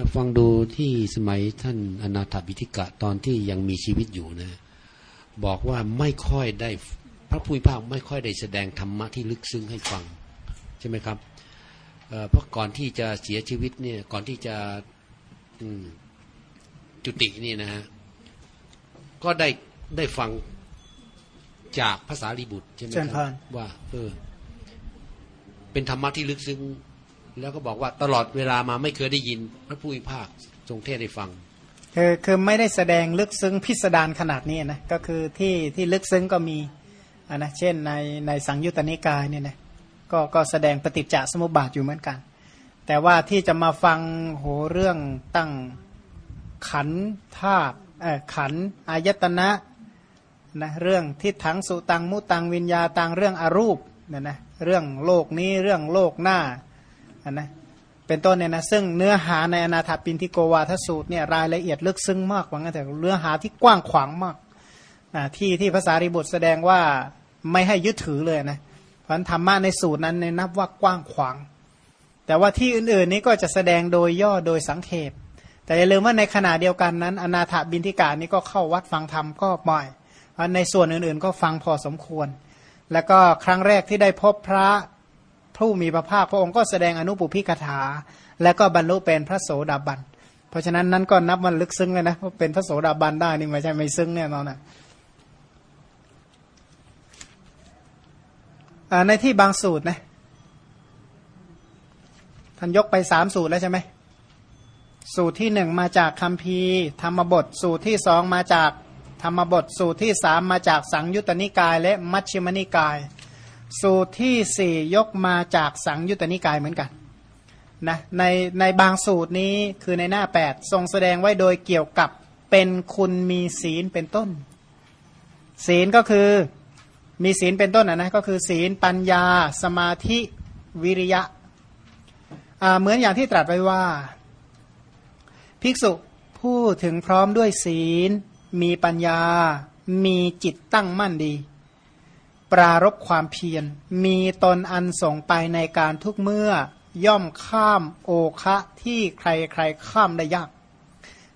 อฟังดูที่สมัยท่านอนาถบิธิกะตอนที่ยังมีชีวิตอยู่นะ บอกว่าไม่ค่อยได้พระผู้มีพระภาคไม่ค่อยได้แสดงธรรมะที่ลึกซึ้งให้ฟัง ใช่ไหมครับเอ่อเพราะก่อนที่จะเสียชีวิตเนี่ยก่อนที่จะอืมจุตินี่นะฮะก็ได้ได้ฟังจากภาษาลีบุตรใช่ไหมเชิญคพรัรบว่าเออเป็นธรรมะที่ลึกซึ้ง แล้วก็บอกว่าตลอดเวลามาไม่เคยได้ยินพระผู้มีภาคทรงเทศน์ให้ฟังคือคือไม่ได้แสดงลึกซึ้งพิสดารขนาดนี้นะก็คือที่ที่ลึกซึ้งก็มีะนะเช่นในในสังยุตตนิกายเนี่ยนะก็ก็แสดงปฏิจจสมุปบาทอยู่เหมือนกัน แต่ว่าที่จะมาฟังโหเรื่องตั้งขันธาตุเอ่อขันอายตนะนะเรื่องทิฏฐังสุตังมุตังวิญญาตังเรื่องอรูปเนี่ยนะเรื่องโลกนี้เรื่องโลกหน้า นะเป็นต้นเนี่ยนะซึ่งเนื้อหาในอนาถปินทิโกวาทสูตรเนี่ยรายละเอียดลึกซึ้งมากว่างั้นแต่เนื้อหาที่กว้างขวางมากอ่าที่ที่ภาษาริบุตรแสดงว่าไม่ให้ยึดถือเลยนะเพราะนั้นธรรมะในสูตรนั้นเนี่ยนับว่ากว้างขวาง แต่ว่าที่อื่นๆนี้ก็จะแสดงโดยย่อโดยสังเขปแต่อย่าลืมว่าในขณะเดียวกันนั้น อนาถบินทิกานี้ก็เข้าวัดฟังธรรมก็บ่อยเพราะในส่วนอื่นๆ ก็ฟังพอสมควร แล้วก็ครั้งแรกที่ได้พบพระ ผู้มีพระภาคพระองค์ก็แสดงอนุปุพิกถา แล้วก็บรรลุเป็นพระโสดาบัน เพราะฉะนั้นนั้นก็นับมันลึกซึ้งเลยนะว่าเป็นพระโสดาบันได้นี่ไม่ใช่ไม่ซึ้งแน่นอนนะอ่าในที่บางสูตรนะท่านยกไปสามสูตรแล้วใช่ไหมสูตรที่หนึ่งมาจากคัมภีร์ธรรมบท สูตรที่สองมาจากธรรมบท สูตรที่สามมาจากสังยุตตนิกาย และมัชฌิมนิกาย สูตรที่สี่ยกมาจากสังยุตตนิกายเหมือนกันนะในในบางสูตรนี้คือในหน้า8ทรงแสดงไว้โดยเกี่ยวกับเป็นคุณมีศีลเป็นต้น ศีลก็คือมีศีลเป็นต้นนะนะก็คือศีลปัญญา สมาธิวิริยะเหมือนอย่างที่ตรัสไว้ว่า ภิกษุผู้ถึงพร้อมด้วยศีล มีปัญญา มีจิตตั้งมั่นดี ปรารบความเพียร มีตนอันส่งไปในการทุกเมื่อย่อมข้ามโอคะที่ใครใครข้ามได้ยาก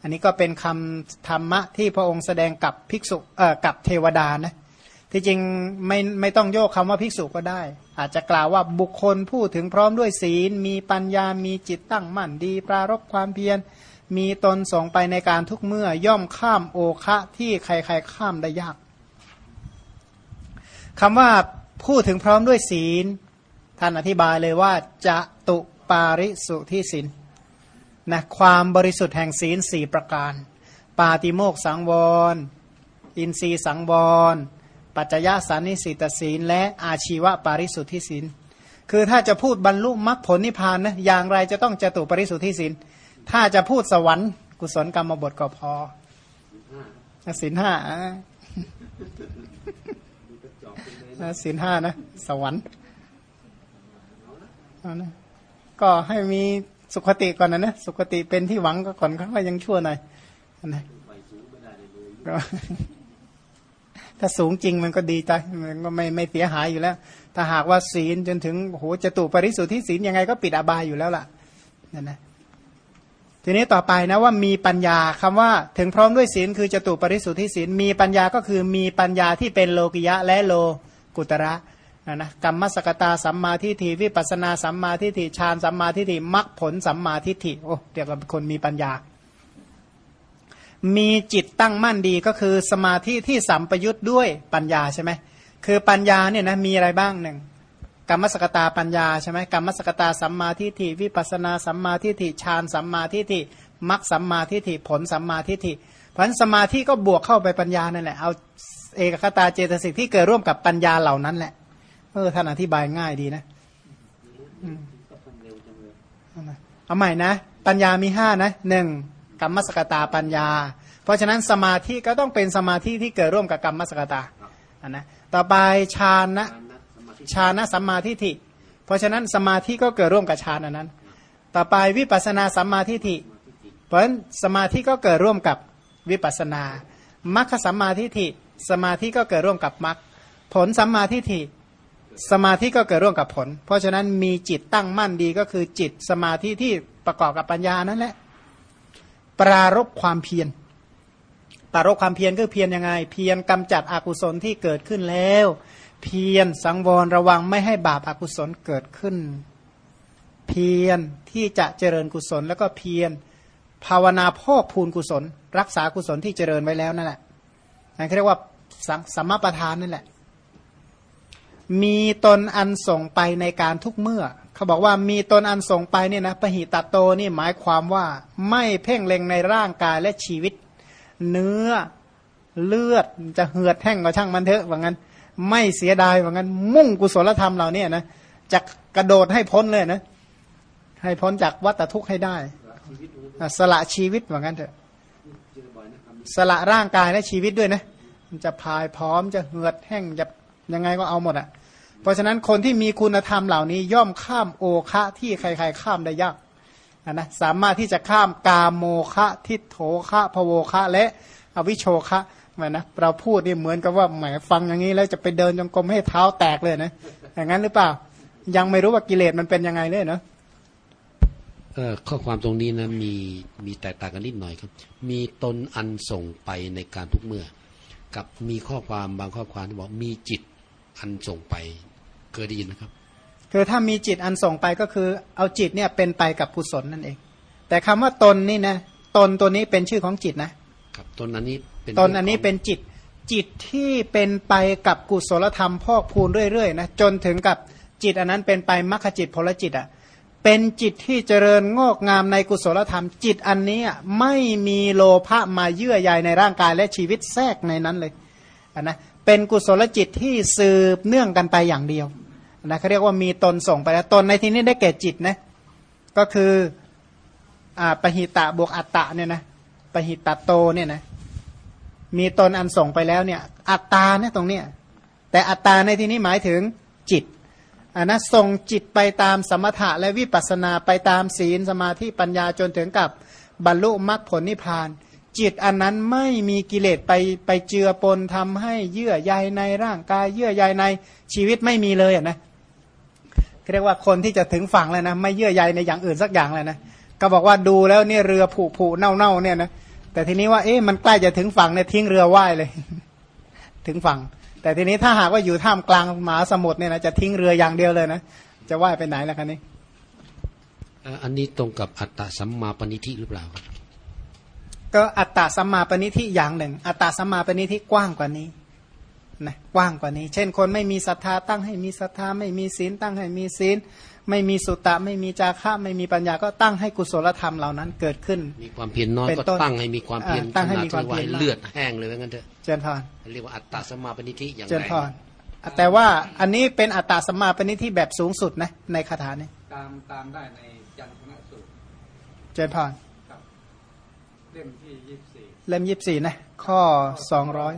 อันนี้ก็เป็นคำธรรมะที่พระองค์แสดงกับภิกษุเอ่อกับเทวดานะที่จริงไม่ไม่ต้องโยกคำว่าภิกษุก็ได้ อาจจะกล่าวว่าบุคคลผู้ถึงพร้อมด้วยศีล มีปัญญามีจิตตั้งมั่นดี ปรารบความเพียร มีตนส่งไปในการทุกเมื่อย่อมข้ามโอคะที่ใครๆข้ามได้ยาก คำว่าผู้ถึงพร้อมด้วยศีล ท่านอธิบายเลยว่าจะตุปาริสุทธิศีลนะความบริสุทธิ์แห่งศีลสี่ประการ ปาติโมกสังวร อินทรีสังวร ปัจจยสานิสิตศีล และอาชีวปาริสุทธิศีล คือถ้าจะพูดบรรลุมรรคผลนิพพานนะอย่างไรจะต้องจตุปริสุทธิศีล ถ้าจะพูดสวรรค์กุศลกรรมบทก็พอศีลห้า อะศีลห้านะ สวรรค์นะก็ให้มีสุขติก่อนนะนะสุขติเป็นที่หวังก็ก่อนเขาก็ยังชั่วหน่อยนะถ้าสูงจริงมันก็ดีใจมันก็ไม่ไม่เสียหายอยู่แล้ว ถ้าหากว่าศีลจนถึงโหจตุปริสุทธิศีลยังไงก็ปิดอบายอยู่แล้วล่ะนั่นนะทีนี้ต่อไปนะว่ามีปัญญาคำว่าถึงพร้อมด้วยศีลคือจตุปริสุทธิศีลมีปัญญาก็คือมีปัญญาที่เป็นโลกิยะและโล กุตระนะนะกรรมสกตาสัมมาทิฏฐิวิปัสนาสัมมาทิฏฐิฌานสัมมาทิฏฐิมรรคผลสัมมาทิฏฐิโอ้เรียกว่าคนมีปัญญา มีจิตตั้งมั่นดีก็คือสมาธิที่สัมปยุทธ์ด้วยปัญญาใช่ไหมคือปัญญาเนี่ยนะมีอะไรบ้างหนึ่งกรรมสกตาปัญญาใช่ไหมกรรมสกตาสัมมาทิฏฐิวิปัสนาสัมมาทิฏฐิฌานสัมมาทิฏฐิมรรคสัมมาทิฏฐิผลสัมมาทิฏฐิเพราะสมาธิก็บวกเข้าไปปัญญานั่นแหละเอา เอกคตาเจตสิกที่เกิดร่วมกับปัญญาเหล่านั้นแหละเออท่านอธิบายง่ายดีนะเอาใหม่นะ ปัญญามีห้านะหนึ่งกรรมสกตาปัญญา เพราะฉะนั้นสมาธิก็ต้องเป็นสมาธิที่เกิดร่วมกับกรรมสกตาอันนะต่อไปฌานนะฌานะสัมมาทิฏฐิ เพราะฉะนั้นสมาธิก็เกิดร่วมกับฌานอันนั้น ต่อไปวิปัสสนาสัมมาทิฏฐิ เพราะฉะนั้นสมาธิก็เกิดร่วมกับวิปัสสนามัคคสัมมาทิฏฐิ สมาธิก็เกิดร่วมกับมัคผลสัมมาทิฏฐิสมาธิก็เกิดร่วมกับผล เพราะฉะนั้นมีจิตตั้งมั่นดีก็คือจิตสมาธิที่ประกอบกับปัญญานั่นแหละ ปรารบความเพียรปรารบความเพียรก็เพียรยังไง เพียรกำจัดอกุศลที่เกิดขึ้นแล้ว เพียรสังวรระวังไม่ให้บาปอากุศลเกิดขึ้น เพียรที่จะเจริญกุศล แล้วก็เพียรภาวนาพอกพูนกุศล รักษากุศลที่เจริญไว้แล้วนั่นแหละนั่นเรียกว่า สัมสัมาประธานนั่นแหละ มีตนอันส่งไปในการทุกเมื่อ เขาบอกว่ามีตนอันส่งไปเนี่ยนะปหิตตโตนี่หมายความว่า ไม่เพ่งเล็งในร่างกายและชีวิต เนื้อเลือดจะเหือดแห้งก็ช่างมันเถอะว่างั้น ไม่เสียดายว่างั้น มุ่งกุศลธรรมเราเนี่ยนะจะกระโดดให้พ้นเลยนะ ให้พ้นจากวัฏทุกข์ให้ได้ สละชีวิตว่างั้นเถอะ สละร่างกายและชีวิตด้วยนะ จะพายพร้อมจะเหือดแห้งจะยังไงก็เอาหมดอะ เพราะฉะนั้นคนที่มีคุณธรรมเหล่านี้ย่อมข้ามโอคะที่ใครๆข้ามได้ยากะนะสามารถที่จะข้ามกามโมคะทิโถคะพโวคะ และอวิโชคะแหมนะเราพูดนี่เหมือนกับว่าแหมฟังอย่างนี้แล้วจะไปเดินจงกรมให้เท้าแตกเลยนะอย่างนั้นหรือเปล่า ยังไม่รู้ว่ากิเลสมันเป็นยังไงเลยเนาะข้อความตรงนี้นะมีมีแตกต่างกันนิดหน่อยครับ มีตนอันส่งไปในการทุกเมื่อ กับมีข้อความบางข้อความที่บอกมีจิตอันส่งไปเคยได้ยินนะครับ คือถ้ามีจิตอันส่งไปก็คือ เอาจิตเนี่ยเป็นไปกับกุศลนั่นเอง แต่คำว่าตนนี่นะตนตัวนี้เป็นชื่อของจิตนะครับตนอันนี้เป็นตนอันนี้เป็นจิต จิตที่เป็นไปกับกุศลธรรมพอกพูนเรื่อยๆนะจนถึงกับจิตอันนั้นเป็นไปมรรคจิตผลจิตอะ เป็นจิตที่เจริญงอกงามในกุศลธรรม จิตอันนี้ไม่มีโลภะมาเยื่อใยในร่างกายและชีวิตแทรกในนั้นเลยอะนะเป็นกุศลจิตที่สืบเนื่องกันไปอย่างเดียวนะเขาเรียกว่ามีตนส่งไปแล้วตนในที่นี้ได้แก่จิตนะก็คืออ่าปหิตะบวกอัตตะเนี่ยนะปหิตะโตเนี่ยนะมีตนอันส่งไปแล้วเนี่ยอัตตาเนี่ยตรงเนี้ยแต่อัตตาในที่นี้หมายถึงจิต อันนะส่งจิตไปตามสมถะและวิปัสสนาไปตามศีลสมาธิปัญญาจนถึงกับบรรลุมรรคผลนิพพาน จิตอันนั้นไม่มีกิเลสไปไปเจือปนทำให้เยื่อใยในร่างกายเยื่อใยในชีวิตไม่มีเลยอะนะเรียกว่าคนที่จะถึงฝั่งแล้วนะไม่เยื่อใยในอย่างอื่นสักอย่างเลยนะก็บอกว่าดูแล้วเนี่ยเรือผุผุเน่าเน่าเนี่ยนะแต่ทีนี้ว่าเอ๊ะมันใกล้จะถึงฝั่งเนี่ยทิ้งเรือว่ายเลย ถึงฝั่ง แต่ทีนี้ถ้าหากว่าอยู่ท่ามกลางมหาสมุทรเนี่ยนะจะทิ้งเรืออย่างเดียวเลยนะจะว่ายไปไหนล่ะคันนี้เอ่ออันนี้ตรงกับอัตตสัมมาปณิธิหรือเปล่าครับก็อัตตาสัมมาปณิทิอย่างหนึ่ง อัตตาสัมมาปณิทิกว้างกว่านี้นะกว้างกว่านี้ เช่นคนไม่มีศรัทธาตั้งให้มีศรัทธาไม่มีศีลตั้งให้มีศีล ไม่มีสุตตะไม่มีจาคะไม่มีปัญญาก็ตั้งให้กุศลธรรมเหล่านั้นเกิดขึ้น มีความเพียรน้อยเป็นก็ต้นตั้งให้มีความเพียรอ่าตั้งให้มีความเพียรขนดที่เลือดแห้งเลยว่างั้นเถอะเจริญพรเรียกว่าอัตตสัมมาปณิธิอย่างเจริญแรงพรแต่ว่าอันนี้เป็นอัตตาสัมมาปณิทิแบบสูงสุดนะในคาถานี้ตามตามได้ในจันทนสูตรเจริญพรครับเล่มที่ยี่สิบสี่เล่มยี่สิบสี่นะข้อสองร้อย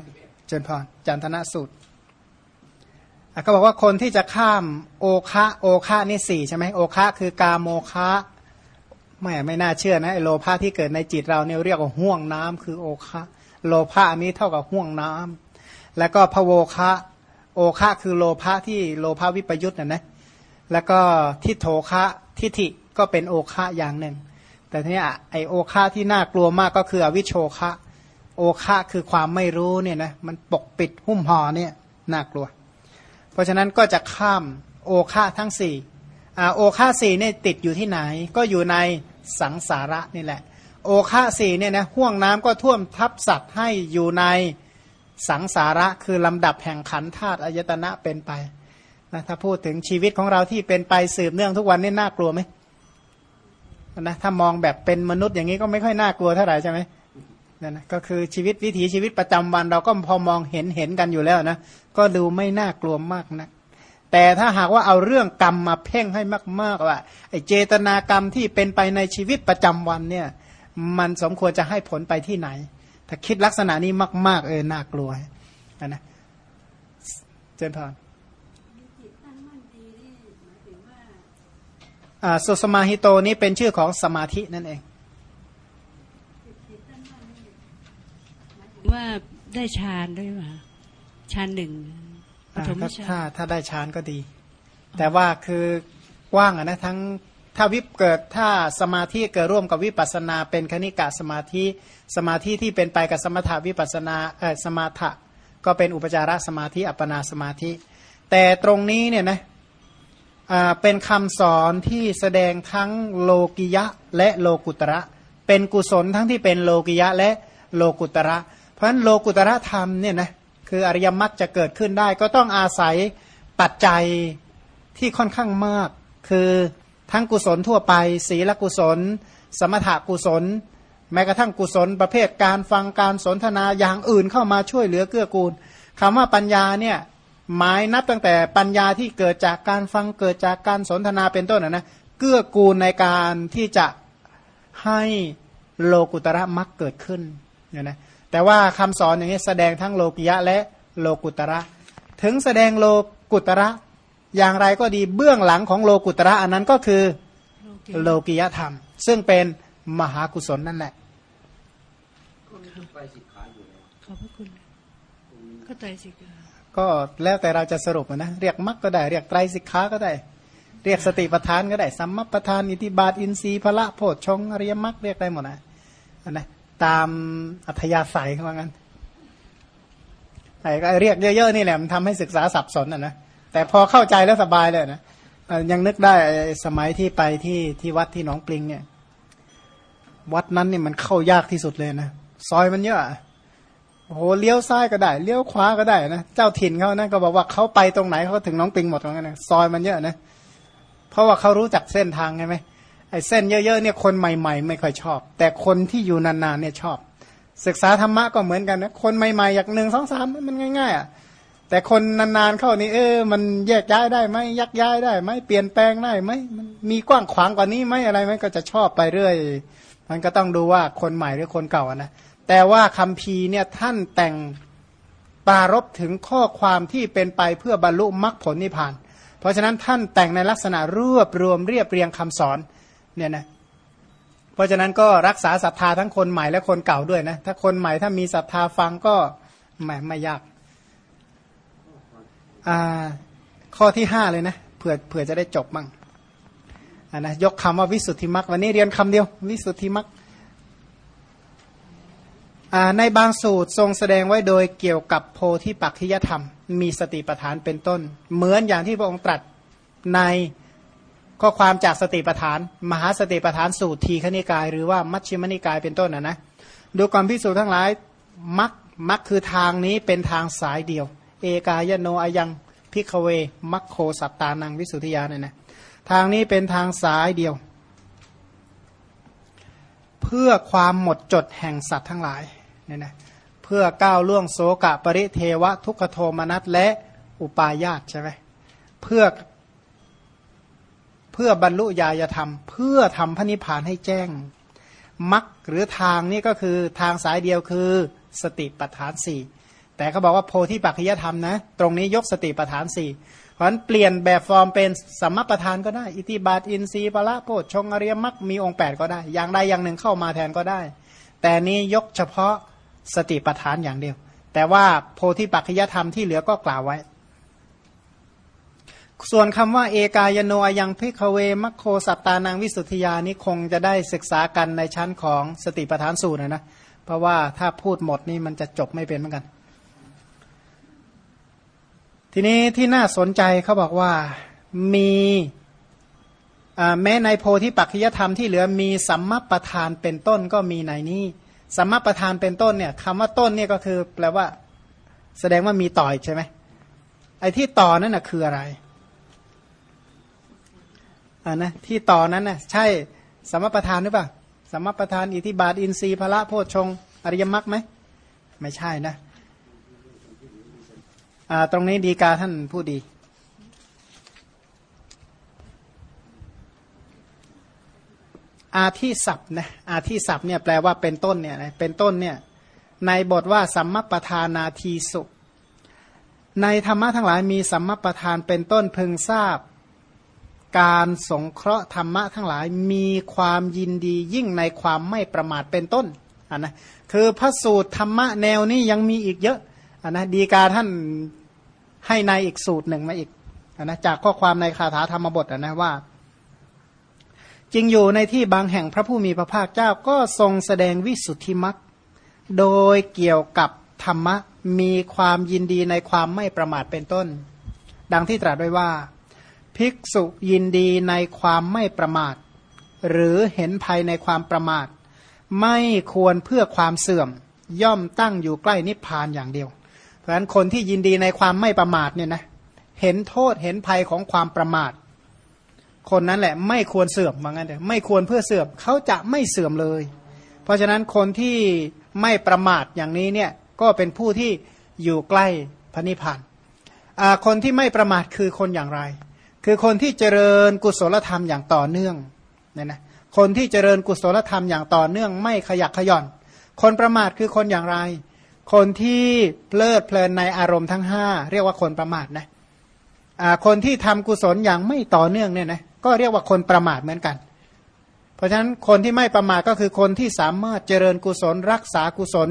เจริญพรจันทนะสูตรอะ เขาบอกว่าคนที่จะข้ามโอคะโอคะนี่สี่ใช่ไหมโอคะคือกาโมคะไม่ไม่น่าเชื่อนะไอโลภะที่เกิดในจิตเราเนี่ยเรียกว่าห่วงน้ำคือโอคะโลภะอันนี้เท่ากับห่วงน้ำแล้วก็พะโวคะโอคะคือโลภะที่โลภะวิปยุทธ์นะนะแล้วก็ทิโถคะทิฐิก็เป็นโอคะอย่างหนึ่ง แต่ทีนี้อะไอโอคะที่น่ากลัวมากก็คืออวิโชคะโอคะคือความไม่รู้เนี่ยนะมันปกปิดหุ้มห่อเนี่ยน่ากลัว ราะฉะนั้นก็จะข้ามโอคะทั้งสี่อ่าโอคะสี่เนี่ยติดอยู่ที่ไหน ก็อยู่ในสังสาระนี่แหละ โอคะสี่เนี่ยนะห่วงน้ำก็ท่วมทับสัตว์ให้อยู่ในสังสาระคือลำดับแห่งขันธาตุอายตนะเป็นไปนะถ้าพูดถึงชีวิตของเราที่เป็นไปสืบเนื่องทุกวันนี่น่ากลัวไหมนะถ้ามองแบบเป็นมนุษย์อย่างนี้ก็ไม่ค่อยน่ากลัวเท่าไหร่ใช่ไหม นั่นนะก็คือชีวิตวิถีชีวิตประจำวัน เราก็พอมองเห็นเห็นกันอยู่แล้วนะก็ดูไม่น่ากลัวมากนะแต่ถ้าหากว่าเอาเรื่องกรรมมาเพ่งให้มากๆว่าไอเจตนากรรมที่เป็นไปในชีวิตประจำวันเนี่ย มันสมควรจะให้ผลไปที่ไหน ถ้าคิดลักษณะนี้มาก ๆ เออน่ากลัวนะนะเจนพรอ่าสุสมาหิโตนี้เป็นชื่อของสมาธินั่นเอง ว่าได้ฌานด้วยป่ะฌานหนึ่งปอ่าฐมก็ฌาถ้านถ้าได้ฌานก็ดี แต่ว่าคือกว้างอะนะทั้งถ้าวิปเกิดถ้าสมาธิเกิดร่วมกับวิปัสสนา เป็นคณิกะสมาธิ สมาธิที่เป็นไปกับสมถาวิปัสสนาเออสมาถะก็เป็นอุปจารสมาธิอัปปนาสมาธิ แต่ตรงนี้เนี่ยนะอ่าเป็นคำสอนที่แสดงทั้งโลกิยะและโลกุตระ เป็นกุศลทั้งที่เป็นโลกิยะและโลกุตระเพ ราะฉะนั้นโลกุตระธรรมเนี่ยนะคืออริยมรรคจะเกิดขึ้นได้ ก็ต้องอาศัยปัจจัยที่ค่อนข้างมาก คือทั้งกุศลทั่วไป ศีลกุศล สมถะกุศล แม้กระทั่งกุศลประเภทการฟังการสนทนาอย่างอื่นเข้ามาช่วยเหลือเกื้อกูลคำว่าปัญญาเนี่ยหมายนับตั้งแต่ปัญญาที่เกิดจากการฟังเกิดจากการสนทนาเป็นต้นนะนะเกื้อกูลในการที่จะให้โลกุตระมักเกิดขึ้นเนี่ยนะ แต่ว่าคำสอนอย่างนี้แสดงทั้งโลกิยะและโลกุตระ ถึงแสดงโลกุตระ อย่างไรก็ดีเบื้องหลังของโลกุตระอันนั้นก็คือโลกิโลกิยธรรม ซึ่งเป็นมหากุศลนั่นแหละไปสิกขาอยู่แล้วขอบพระคุณก็ไตรสิกขาก็แล้วแต่เราจะสรุปนะเรียกมรรคก็ได้เรียกไตรสิกขาก็ได้ เรียกสติปัฏฐานก็ได้สัมมัปปทานอิทิบาทอินทรีย์พละโพชฌงค์อริยมรรคเรียกได้หมดนะอันนะ ตามอัธยาศัยเขาว่างั้นไอ้ก็เรียกเยอะๆนี่แหละมันทำให้ศึกษาสับสนอะนะแต่พอเข้าใจแล้วสบายเลยนะยังนึกได้สมัยที่ไปที่ที่วัดที่หนองปลิงเนี่ยวัดนั้นเนี่ยมันเข้ายากที่สุดเลยนะซอยมันเยอะโอ้โหเลี้ยวซ้ายก็ได้เลี้ยวขวาก็ได้นะเจ้าถิ่นเขานะก็บอกว่าเขาไปตรงไหนเขาถึงน้องปิงหมดตรงนั้นนะซอยมันเยอะนะเพราะว่าเขารู้จักเส้นทางใช่ไหม ไอ้เส้นเยอะๆเนี่ยคนใหม่ ๆ ไม่ค่อยชอบ แต่คนที่อยู่นานๆเนี่ยชอบ ศึกษาธรรมะก็เหมือนกันนะคนใหม่ๆอย่างหนึ่งสองสามมันง่ายๆอะแต่คนนานๆเข้านี่เออ มันแยกย้ายได้ไหมยักย้ายได้ไหมเปลี่ยนแปลงได้ไหมมันมีกว้างขวางกว่านี้ไหมอะไรไหมก็จะชอบไปเรื่อย มันก็ต้องดูว่าคนใหม่หรือคนเก่านะแต่ว่าคำพีเนี่ยท่านแต่งปรารบถึงข้อความที่เป็นไปเพื่อบรรลุมรรคผลนิพพาน เพราะฉะนั้นท่านแต่งในลักษณะรวบรวมเรียบเรียงคำสอน เนี่ยนะเพราะฉะนั้นก็รักษาศรัทธาทั้งคนใหม่และคนเก่าด้วยนะถ้าคนใหม่ถ้ามีศรัทธาฟังก็ไม่ไม่ยากอ่าข้อที่ห้าเลยนะเผื่อเผื่อจะได้จบบ้างอ่านะยกคำว่าวิสุทธิมรรควันนี้เรียนคำเดียว วิสุทธิมรรคในบางสูตรทรงแสดงไว้โดยเกี่ยวกับโพธิปักขิยธรรม มีสติปัฏฐานเป็นต้น เหมือนอย่างที่พระองค์ตรัสใน ข้อความจากสติปัฏฐาน มหาสติปัฏฐานสูตรทีขณิกาย หรือว่ามัชฌิมนิกายเป็นต้นนะนะดูความพิสูจน์ทั้งหลายมักมักคือทางนี้เป็นทางสายเดียว เอกายโนอายังพิกเวมัคโคสัตตานังวิสุทธิยาเนี่ยนะทางนี้เป็นทางสายเดียว เพื่อความหมดจดแห่งสัตว์ทั้งหลายเนี่ยนะเพื่อก้าวล่วงโสกะปริเทวะทุกขโทมนัสและอุปาญาตใช่ไหมเพื่อ เพื่อบรรลุญาญธรรม เพื่อทำพระนิพพานให้แจ้งมักหรือทางนี่ก็คือทางสายเดียวคือสติปัฏฐานสี่แต่เขาบอกว่าโพธิปัจจยธรรมนะ ตรงนี้ยกสติปัฏฐานสี่เพราะฉะนั้นเปลี่ยนแบบฟอร์มเป็นสัมมาประธานก็ได้ อิทิบาทอินทรีย์ปละโพชฌงอริยมรรคมีองค์แปดก็ได้ อย่างใดอย่างหนึ่งเข้ามาแทนก็ได้ แต่นี้ยกเฉพาะสติปัฏฐานอย่างเดียว แต่ว่าโพธิปัจจยธรรมที่เหลือก็กล่าวไว้ ส่วนคำว่าเอกายโนยังพิกเวมัคโคสัตตานังวิสุทธิยานี้คงจะได้ศึกษากันในชั้นของสติปัฏฐานสูตรนะนะ เพราะว่าถ้าพูดหมดนี่มันจะจบไม่เป็นเหมือนกัน ทีนี้ที่น่าสนใจเขาบอกว่ามีแม้ในโพธิปัจจยธรรมที่เหลือมีสัมมาประธานเป็นต้นก็มีในนี้สัมมาประธานเป็นต้นเนี่ยคำว่าต้นเนี่ยก็คือแปลว่า แสดงว่ามีต่ออีกใช่ไหมไอ้ที่ต่อนั่นนะคืออะไร อ่านะที่ต่อนั้นนะใช่สมประธานหรือเปล่าสมประธานอิทธิบาทอินทรีย์พละโพชฌงอริยมรรคไหมไม่ใช่นะอ่าตรงนี้ดีกาท่านผู้ดีอาที่ศัพท์นะอาที่ศัพท์เนี่ยแปลว่าเป็นต้นเนี่ยนะเป็นต้นเนี่ยในบทว่าสัมมประธานาทีสุ ในธรรมะทั้งหลายมีสัมมประธานเป็นต้นพึงทราบ การสงเคราะห์ธรรมะทั้งหลายมีความยินดียิ่งในความไม่ประมาทเป็นต้นอันนะคือพระสูตรธรรมะแนวนี้ยังมีอีกเยอะอันนะดีกาท่านให้ในอีกสูตรหนึ่งมาอีกอันนะจากข้อความในคาถาธรรมบทอันนะว่าจริงอยู่ในที่บางแห่งพระผู้มีพระภาคเจ้าก็ทรงแสดงวิสุทธิมรรคโดยเกี่ยวกับธรรมะมีความยินดีในความไม่ประมาทเป็นต้น ดังที่ตรัสไว้ว่า ภิกษุยินดีในความไม่ประมาท หรือเห็นภัยในความประมาท ไม่ควรเพื่อความเสื่อม ย่อมตั้งอยู่ใกล้นิพพานอย่างเดียว เพราะฉะนั้นคนที่ยินดีในความไม่ประมาทเนี่ยนะเห็นโทษเห็นภัยของความประมาท คนนั้นแหละไม่ควรเสื่อมว่างั้นเถอะไม่ควรเพื่อเสื่อมเขาจะไม่เสื่อมเลย เพราะฉะนั้นคนที่ไม่ประมาทอย่างนี้เนี่ยก็เป็นผู้ที่อยู่ใกล้พระนิพพานคนที่ไม่ประมาทคือคนอย่างไร คือคนที่เจริญกุศลธรรมอย่างต่อเนื่องเนี่ยนะคนที่เจริญกุศลธรรมอย่างต่อเนื่องไม่ขยักขย่อน คนประมาทคือคนอย่างไร คนที่เพลิดเพลินในอารมณ์ทั้งห้าเรียกว่าคนประมาทนะอ่าคนที่ทำกุศลอย่างไม่ต่อเนื่องเนี่ยนะก็เรียกว่าคนประมาทเหมือนกัน เพราะฉะนั้นคนที่ไม่ประมาทก็คือคนที่สามารถเจริญกุศลรักษากุศล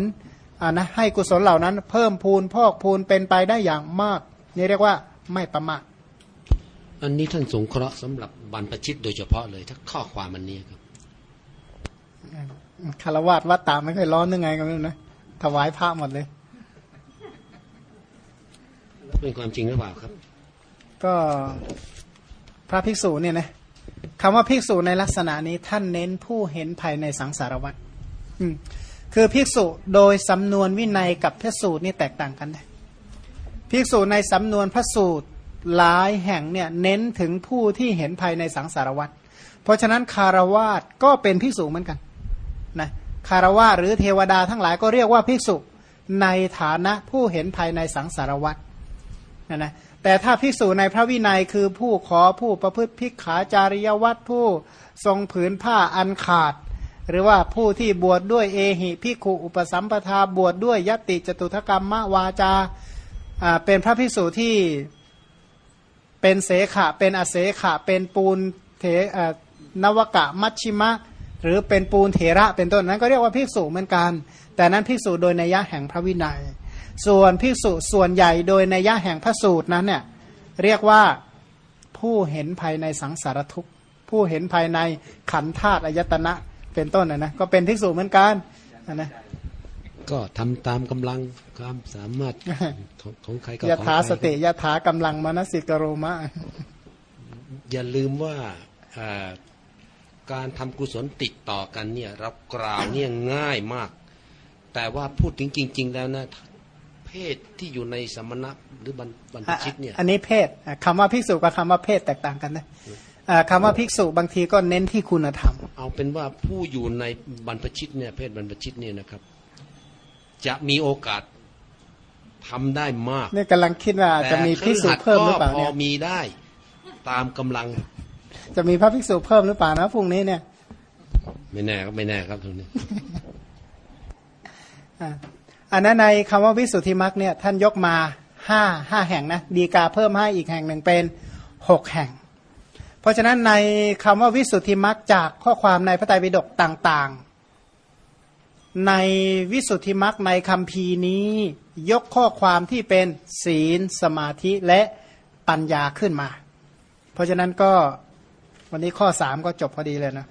อ่านะให้กุศลเหล่านั้น เพิ่มพูนพอกพูนเป็นไปได้อย่างมาก นี่เรียกว่าไม่ประมาท อันนี้ท่านสงเคราะห์สำหรับบรรพชิตโดยเฉพาะเลยถ้าข้อความอันนี้ครับคารวาสวัดตามไม่เคยร้อนยังไงกันไม่รู้นะถวายพระหมดเลย เป็นความจริงหรือเปล่าครับ ก็พระภิกษุเนี่ยนะคำว่าภิกษุในลักษณะนี้ท่านเน้นผู้เห็นภายในสังสารวัฏอืมคือภิกษุโดยสำนวนวินัยกับพระสูตรนี่แตกต่างกันนะภิกษุในสำนวนพระสูตร หลายแห่งเนี่ยเน้นถึงผู้ที่เห็นภายในสังสารวัฏเพราะฉะนั้นคารวาสก็เป็นภิกษุเหมือนกันนะคารวาสหรือเทวดาทั้งหลายก็เรียกว่าภิกษุในฐานะผู้เห็นภายในสังสารวัฏนะนะแต่ถ้าภิกษุในพระวินัยคือผู้ขอผู้ประพฤติพิกขาจาริยวัตรผู้ทรงผืนผ้าอันขาด หรือว่าผู้ที่บวชดด้วยเอหิพิขุอุปสัมปทาบวชดด้วยยติจตุถกรรมมวาจาเป็นพระภิกษุที่ เป็นเสขะ เป็นอเสขะ เป็นปูนเถนวกะมัชชิมะ หรือเป็นปูนเถระ เป็นต้นนั้นก็เรียกว่าภิกษุเหมือนกัน แต่นั้นภิกษุโดยนัยยะแห่งพระวินัย ส่วนภิกษุส่วนใหญ่โดยนัยยะแห่งพระสูตรนั้นเนี่ยเรียกว่าผู้เห็นภายในสังสารทุกข์ผู้เห็นภายในขันธาตุอายตนะเป็นต้นนะนะก็เป็นภิกษุเหมือนกันนะนะ ก็ทำตามกำลังความสามารถของของใครก็ยะของถาใครสติยะถากำลังมนสิกโรมะ อย่าลืมว่าอ่าการทำกุศลติดต่อกันเนี่ยเรากล่าวเนี่ยง่ายมาก แต่ว่าพูดถึงจริง ๆ แล้วนะเพศที่อยู่ในสมณะหรือบรรบรรพชิตเนี่ยอันนี้เพศอะคำว่าภิกษุกับคำว่าเพศแตกต่างกันนะอ่าคำว่าภิกษุบางทีก็เน้นที่คุณธรรม เอาเป็นว่าผู้อยู่ในบรรพชิตเนี่ยเพศบรรพชิตเนี่ยนะครับ จะมีโอกาสทำได้มากนี่กำลังคิดว่าจะมีภิกษุเพิ่มหรือเปล่าแต่เนี่ก็ยพอมีได้ตามกำลัง จะมีพระภิกษุเพิ่มหรือเปล่านะพรุ่งนี้เนี่ย ไม่แน่ครับไม่แน่ครับตรงนี้อะอันนั้นในคำว่าวิสุทธิมรรคเนี่ย ท่านยกมาห้าห้าแห่งนะดีกาเพิ่มให้อีกแห่งหนึ่งเป็นหกแห่ง เพราะฉะนั้นในคำว่าวิสุทธิมรรคจากข้อความในพระไตรปิฎกต่าง ๆ ในวิสุทธิมรรคในคำพีนี้ ยกข้อความที่เป็นศีลสมาธิและปัญญาขึ้นมา เพราะฉะนั้นก็วันนี้ข้อสามก็จบพอดีเลยนะ